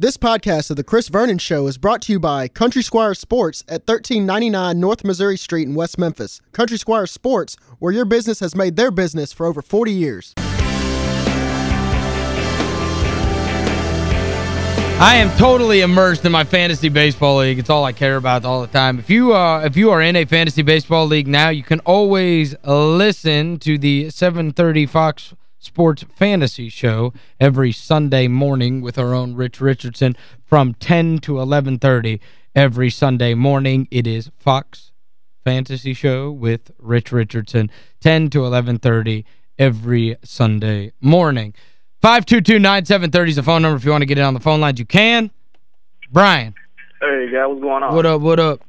This podcast of The Chris Vernon Show is brought to you by Country Squire Sports at 1399 North Missouri Street in West Memphis. Country Squire Sports, where your business has made their business for over 40 years. I am totally immersed in my fantasy baseball league. It's all I care about all the time. If you uh, if you are in a fantasy baseball league now, you can always listen to the 730 Fox Sports Fantasy Show every Sunday morning with our own Rich Richardson from 10 to 11.30 every Sunday morning. It is Fox Fantasy Show with Rich Richardson, 10 to 11.30 every Sunday morning. 522-9730 is the phone number if you want to get it on the phone lines. You can. Brian. Hey, guy, what's going on? What up, what up?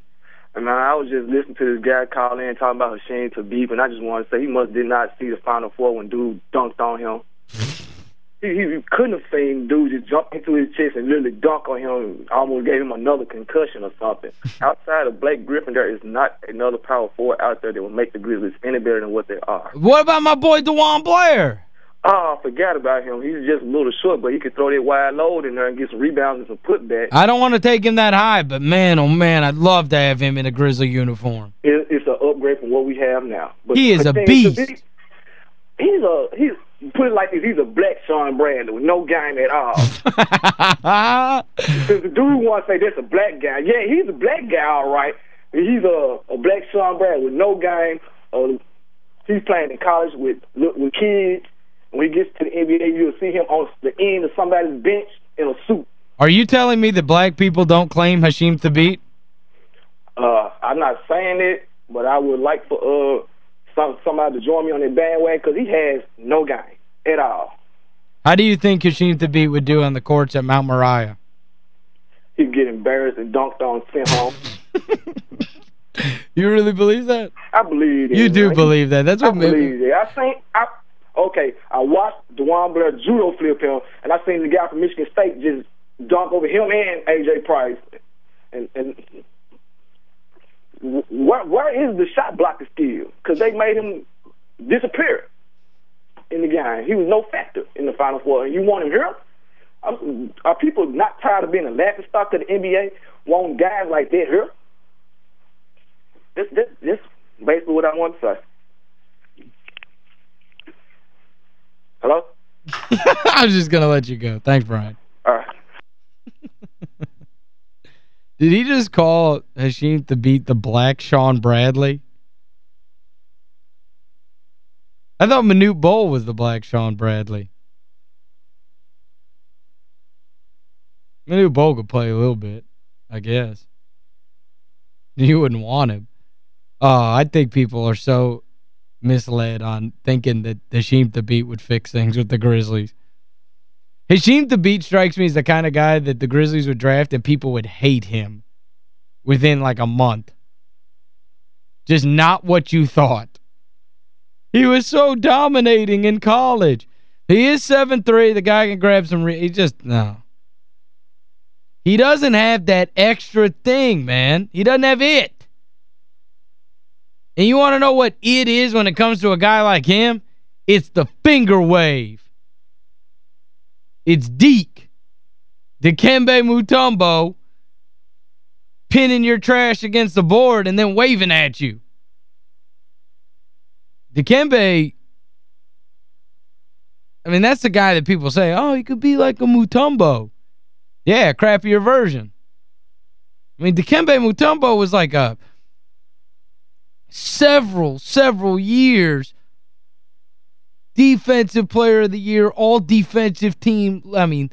Man, I was just listening to this guy call in talking about Hasheem Thabeet, and I just want to say he must did not see the Final Four when dude dunked on him. he, he couldn't have seen dude just jump into his chest and literally dunk on him, almost gave him another concussion or something. Outside of Blake Griffin, there is not another power forward out there that will make the Grizzlies any better than what they are. What about my boy DeJuan Blair? Oh, I forgot about him. He's just a little short, but he could throw that wide load in there and get some rebounds and some putback. I don't want to take him that high, but man, oh man, I'd love to have him in a Grizzly uniform. It, it's an upgrade from what we have now. But he is a beast. he's a he's put it like this, he's a black Shawn Bradley with no game at all. Because the dude wants to say that's a black guy. Yeah, he's a black guy, all right. He's a, a black Shawn Bradley with no game. Uh, he's playing in college with with kids when he gets to the NBA, you'll see him on the end of somebody's bench in a suit. Are you telling me that black people don't claim Hasheem Thabeet? Uh, I'm not saying it, but I would like for uh some somebody to join me on that bandwagon because he has no game at all. How do you think Hasheem Thabeet would do on the courts at Mount Moriah? He'd get embarrassed and dunked on, sent home. you really believe that? I believe it. You do man. believe that. That's what I believe it. I think I okay, I watched DeJuan Blair judo flip him, and I seen the guy from Michigan State just dunk over him and AJ Price. And and where where is the shot blocker skill? Because they made him disappear in the game. He was no factor in the Final Four. You want him here? Are people not tired of being a laughing stock of the NBA? Want guys like that here? This this this basically what I want to say. I was just going to let you go. Thanks, Brian. All right. Did he just call Hasheem Thabeet the black Shawn Bradley? I thought Manute Bol was the black Shawn Bradley. Manute Bol could play a little bit, I guess. You wouldn't want him. Oh, I think people are so misled on thinking that Hasheem Thabeet would fix things with the Grizzlies. Hasheem Thabeet strikes me as the kind of guy that the Grizzlies would draft and people would hate him within like a month. Just not what you thought. He was so dominating in college. He is 7'3". The guy can grab some... he just... No. He doesn't have that extra thing, man. He doesn't have it. And you want to know what it is when it comes to a guy like him? It's the finger wave. It's Deke. Dikembe Mutombo pinning your trash against the board and then waving at you. Dikembe, I mean, that's the guy that people say, oh, he could be like a Mutombo. Yeah, crappier version. I mean, Dikembe Mutombo was like a several, several years defensive player of the year, all defensive team, I mean,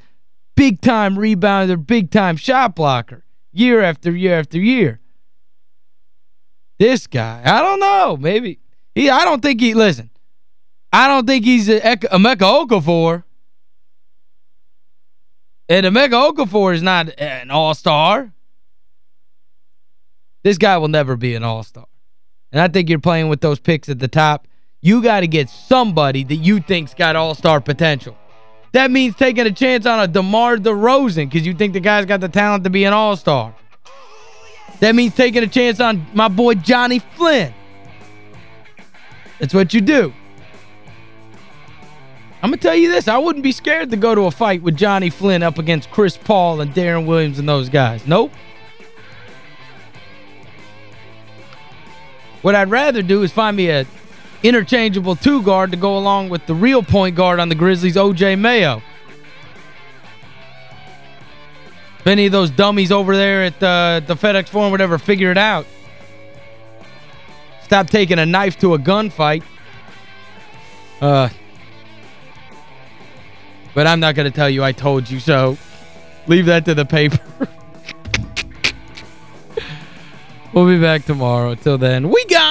big-time rebounder, big-time shot blocker, year after year after year. This guy, I don't know, maybe. he. I don't think he, listen, I don't think he's a, a Emeka Okafor. And Emeka Okafor is not an all-star. This guy will never be an all-star. And I think you're playing with those picks at the top. You got to get somebody that you think's got all-star potential. That means taking a chance on a DeMar DeRozan because you think the guy's got the talent to be an all-star. That means taking a chance on my boy Johnny Flynn. That's what you do. I'm going to tell you this. I wouldn't be scared to go to a fight with Johnny Flynn up against Chris Paul and Deron Williams and those guys. Nope. What I'd rather do is find me a interchangeable two-guard to go along with the real point guard on the Grizzlies, O.J. Mayo. If any of those dummies over there at the, the FedEx Forum would ever figure it out. Stop taking a knife to a gunfight. Uh, but I'm not going to tell you I told you so. Leave that to the paper. we'll be back tomorrow. Until then, we got